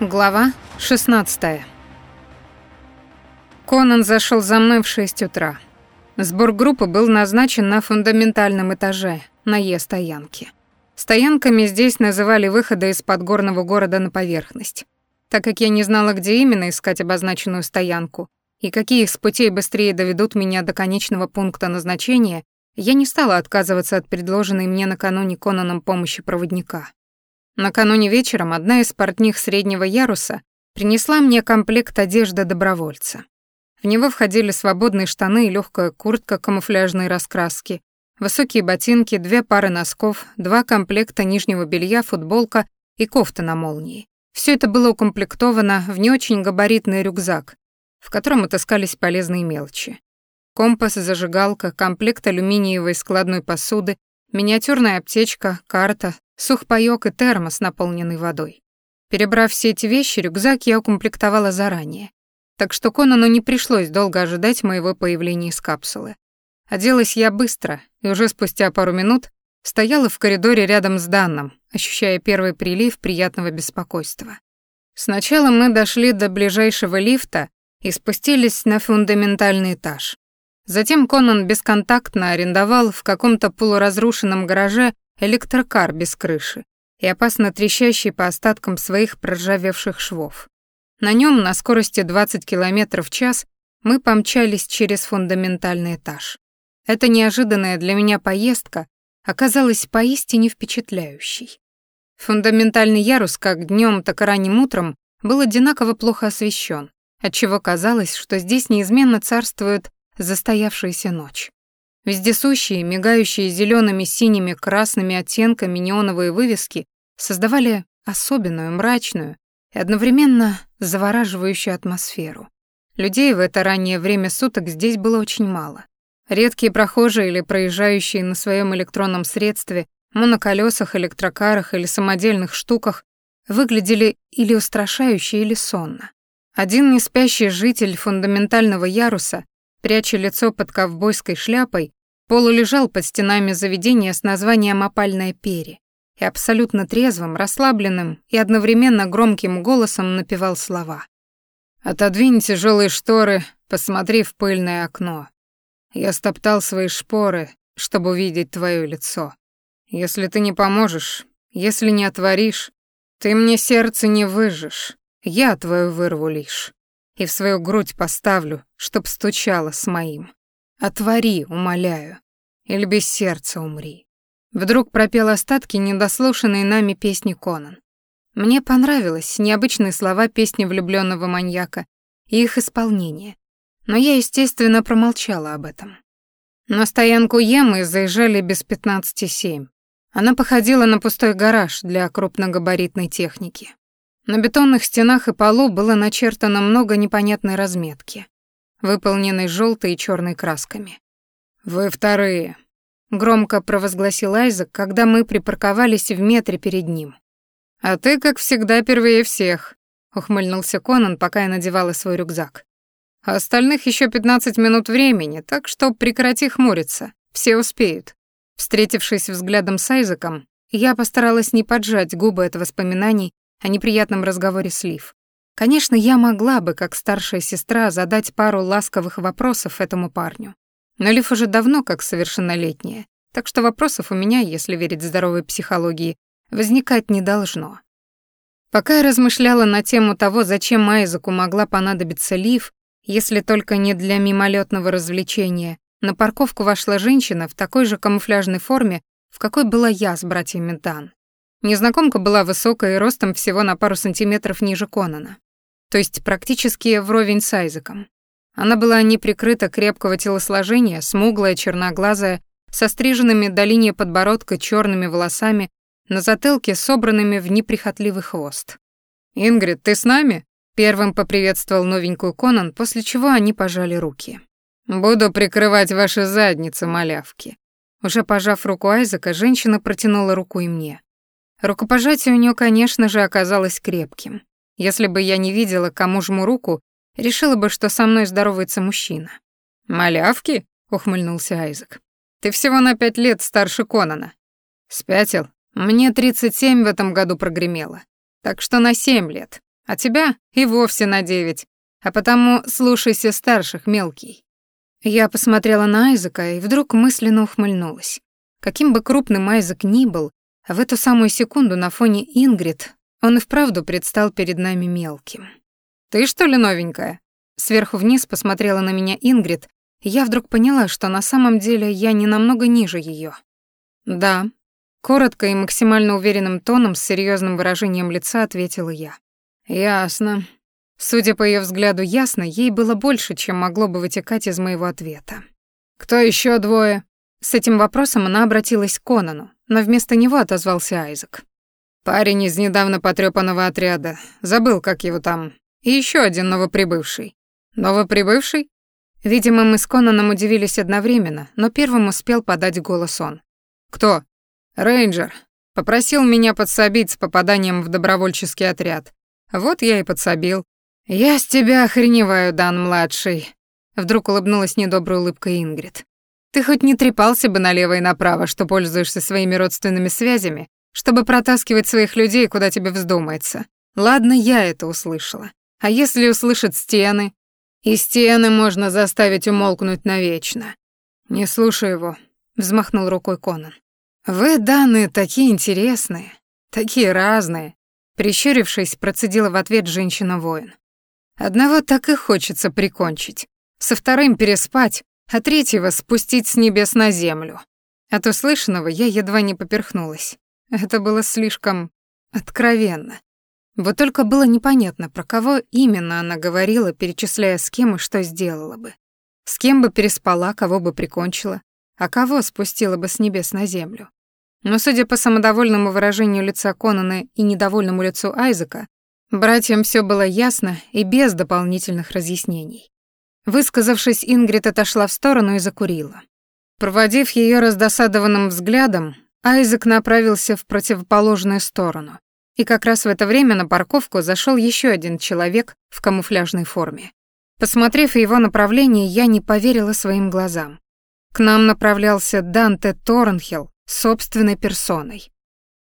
Глава 16. Конан зашел за мной в 6 утра. Сбор группы был назначен на фундаментальном этаже, на Е-стоянке. Стоянками здесь называли выходы из подгорного города на поверхность. Так как я не знала, где именно искать обозначенную стоянку и какие из путей быстрее доведут меня до конечного пункта назначения, я не стала отказываться от предложенной мне накануне Конаном помощи проводника. Накануне вечером одна из портних среднего яруса принесла мне комплект одежды добровольца. В него входили свободные штаны и легкая куртка камуфляжной раскраски, высокие ботинки, две пары носков, два комплекта нижнего белья, футболка и кофта на молнии. Все это было укомплектовано в не очень габаритный рюкзак, в котором отыскались полезные мелочи. Компас, зажигалка, комплект алюминиевой складной посуды, миниатюрная аптечка, карта, сухпайок и термос, наполненный водой. Перебрав все эти вещи, рюкзак я укомплектовала заранее, так что Конану не пришлось долго ожидать моего появления из капсулы. Оделась я быстро, и уже спустя пару минут стояла в коридоре рядом с Данном, ощущая первый прилив приятного беспокойства. Сначала мы дошли до ближайшего лифта и спустились на фундаментальный этаж. Затем Конан бесконтактно арендовал в каком-то полуразрушенном гараже электрокар без крыши и опасно трещащий по остаткам своих проржавевших швов. На нем на скорости 20 км в час мы помчались через фундаментальный этаж. Эта неожиданная для меня поездка оказалась поистине впечатляющей. Фундаментальный ярус как днем, так и ранним утром был одинаково плохо освещен, отчего казалось, что здесь неизменно царствует застоявшаяся ночь. Вездесущие, мигающие зелеными, синими, красными оттенками неоновые вывески создавали особенную, мрачную и одновременно завораживающую атмосферу. Людей в это раннее время суток здесь было очень мало. Редкие прохожие или проезжающие на своем электронном средстве, моноколесах, электрокарах или самодельных штуках выглядели или устрашающе, или сонно. Один неспящий житель фундаментального яруса, пряча лицо под ковбойской шляпой, полулежал под стенами заведения с названием «Опальная перья» и абсолютно трезвым, расслабленным и одновременно громким голосом напевал слова. «Отодвинь тяжелые шторы, посмотри в пыльное окно. Я стоптал свои шпоры, чтобы увидеть твое лицо. Если ты не поможешь, если не отворишь, ты мне сердце не выжжешь, я твою вырву лишь, и в свою грудь поставлю, чтоб стучало с моим. Отвори, умоляю, или без сердца умри. Вдруг пропел остатки недослушанной нами песни Конан. Мне понравились необычные слова песни влюбленного маньяка и их исполнение, но я, естественно, промолчала об этом. На стоянку Емы заезжали без пятнадцати семь. Она походила на пустой гараж для крупногабаритной техники. На бетонных стенах и полу было начертано много непонятной разметки выполненный желтой и черной красками. «Вы вторые», — громко провозгласил Айзек, когда мы припарковались в метре перед ним. «А ты, как всегда, первее всех», — ухмыльнулся Конан, пока я надевала свой рюкзак. «А остальных еще пятнадцать минут времени, так что прекрати хмуриться, все успеют». Встретившись взглядом с Айзеком, я постаралась не поджать губы от воспоминаний о неприятном разговоре с Лив. Конечно, я могла бы, как старшая сестра, задать пару ласковых вопросов этому парню. Но Лив уже давно как совершеннолетняя, так что вопросов у меня, если верить здоровой психологии, возникать не должно. Пока я размышляла на тему того, зачем Айзеку могла понадобиться Лив, если только не для мимолетного развлечения, на парковку вошла женщина в такой же камуфляжной форме, в какой была я с братьями Дан. Незнакомка была высокая и ростом всего на пару сантиметров ниже Конана то есть практически вровень с Айзеком. Она была не прикрыта крепкого телосложения, смуглая, черноглазая, со стриженными до линии подбородка черными волосами, на затылке собранными в неприхотливый хвост. «Ингрид, ты с нами?» Первым поприветствовал новенькую Конан, после чего они пожали руки. «Буду прикрывать ваши задницы, малявки». Уже пожав руку Айзека, женщина протянула руку и мне. Рукопожатие у нее, конечно же, оказалось крепким. Если бы я не видела, кому жму руку, решила бы, что со мной здоровается мужчина. «Малявки?» — ухмыльнулся Айзек. «Ты всего на пять лет старше Конана». «Спятил? Мне 37 в этом году прогремело. Так что на семь лет. а тебя и вовсе на девять, а потому слушайся старших, мелкий». Я посмотрела на Айзека и вдруг мысленно ухмыльнулась. Каким бы крупным Айзек ни был, в эту самую секунду на фоне Ингрид он и вправду предстал перед нами мелким. «Ты что ли новенькая?» Сверху вниз посмотрела на меня Ингрид, и я вдруг поняла, что на самом деле я не намного ниже ее. «Да», — коротко и максимально уверенным тоном с серьезным выражением лица ответила я. «Ясно». Судя по ее взгляду ясно, ей было больше, чем могло бы вытекать из моего ответа. «Кто еще двое?» С этим вопросом она обратилась к Конану, но вместо него отозвался Айзек. «Парень из недавно потрёпанного отряда. Забыл, как его там. И еще один новоприбывший». «Новоприбывший?» Видимо, мы с Конаном удивились одновременно, но первым успел подать голос он. «Кто?» «Рейнджер. Попросил меня подсобить с попаданием в добровольческий отряд. Вот я и подсобил. Я с тебя охреневаю, Дан-младший». Вдруг улыбнулась недоброй улыбкой Ингрид. «Ты хоть не трепался бы налево и направо, что пользуешься своими родственными связями, чтобы протаскивать своих людей, куда тебе вздумается. Ладно, я это услышала. А если услышат стены? И стены можно заставить умолкнуть навечно. Не слушай его, взмахнул рукой Конан. Вы, данные, такие интересные, такие разные. Прищурившись, процедила в ответ женщина-воин. Одного так и хочется прикончить, со вторым переспать, а третьего спустить с небес на землю. От услышанного я едва не поперхнулась. Это было слишком откровенно. Вот только было непонятно, про кого именно она говорила, перечисляя, с кем и что сделала бы. С кем бы переспала, кого бы прикончила, а кого спустила бы с небес на землю. Но, судя по самодовольному выражению лица Конана и недовольному лицу Айзека, братьям все было ясно и без дополнительных разъяснений. Высказавшись, Ингрид отошла в сторону и закурила. Проводив ее раздосадованным взглядом, Айзек направился в противоположную сторону. И как раз в это время на парковку зашел еще один человек в камуфляжной форме. Посмотрев его направление, я не поверила своим глазам. К нам направлялся Данте Торнхилл собственной персоной.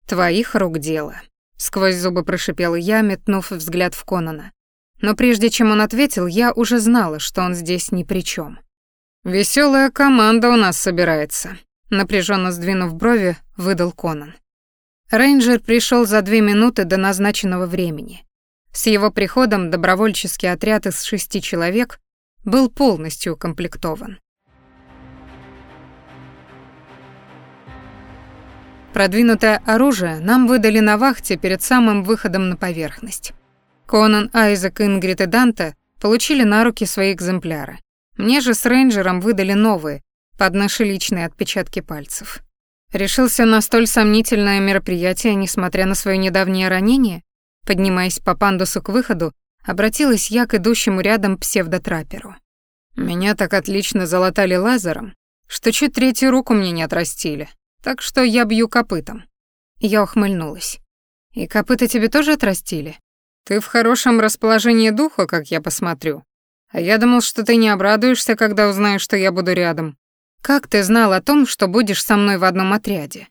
«Твоих рук дело», — сквозь зубы прошипела я, метнув взгляд в Конана. Но прежде чем он ответил, я уже знала, что он здесь ни при чем. Веселая команда у нас собирается», — напряженно сдвинув брови, выдал Конан. Рейнджер пришел за две минуты до назначенного времени. С его приходом добровольческий отряд из шести человек был полностью укомплектован. Продвинутое оружие нам выдали на вахте перед самым выходом на поверхность. Конан, Айзек, Ингрид и Данте получили на руки свои экземпляры. Мне же с рейнджером выдали новые, под наши личные отпечатки пальцев. Решился на столь сомнительное мероприятие, несмотря на свое недавнее ранение? Поднимаясь по пандусу к выходу, обратилась я к идущему рядом псевдотрапперу. Меня так отлично залатали лазером, что чуть третью руку мне не отрастили, так что я бью копытом. Я ухмыльнулась. И копыта тебе тоже отрастили? Ты в хорошем расположении духа, как я посмотрю. А я думал, что ты не обрадуешься, когда узнаешь, что я буду рядом. Как ты знал о том, что будешь со мной в одном отряде?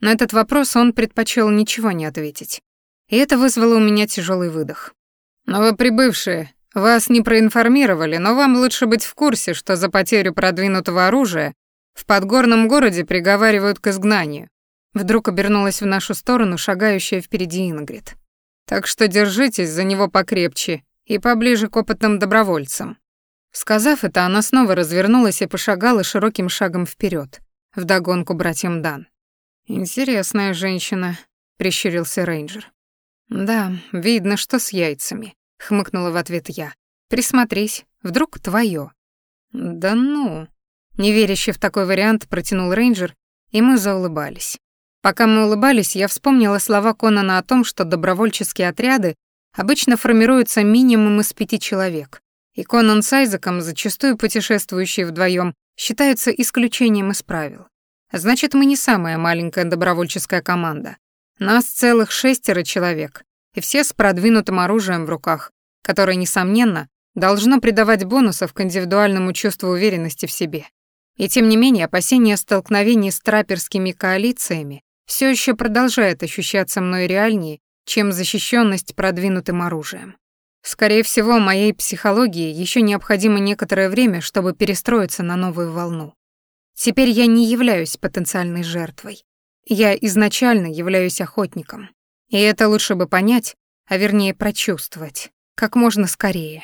На этот вопрос он предпочел ничего не ответить. И это вызвало у меня тяжелый выдох. Новоприбывшие, вас не проинформировали, но вам лучше быть в курсе, что за потерю продвинутого оружия в подгорном городе приговаривают к изгнанию. Вдруг обернулась в нашу сторону шагающая впереди Ингрид. Так что держитесь за него покрепче и поближе к опытным добровольцам. Сказав это, она снова развернулась и пошагала широким шагом вперед, вдогонку братьям Дан. «Интересная женщина», — прищурился рейнджер. «Да, видно, что с яйцами», — хмыкнула в ответ я. «Присмотрись, вдруг твое». «Да ну», Неверяще в такой вариант протянул рейнджер, и мы заулыбались. Пока мы улыбались, я вспомнила слова Конана о том, что добровольческие отряды обычно формируются минимум из пяти человек, и Конан с Айзеком, зачастую путешествующие вдвоем, считаются исключением из правил. Значит, мы не самая маленькая добровольческая команда. Нас целых шестеро человек, и все с продвинутым оружием в руках, которое, несомненно, должно придавать бонусов к индивидуальному чувству уверенности в себе. И тем не менее опасения столкновений с траперскими коалициями все еще продолжает ощущаться мной реальнее чем защищенность продвинутым оружием. Скорее всего, моей психологии еще необходимо некоторое время, чтобы перестроиться на новую волну. Теперь я не являюсь потенциальной жертвой. Я изначально являюсь охотником. И это лучше бы понять, а вернее прочувствовать, как можно скорее.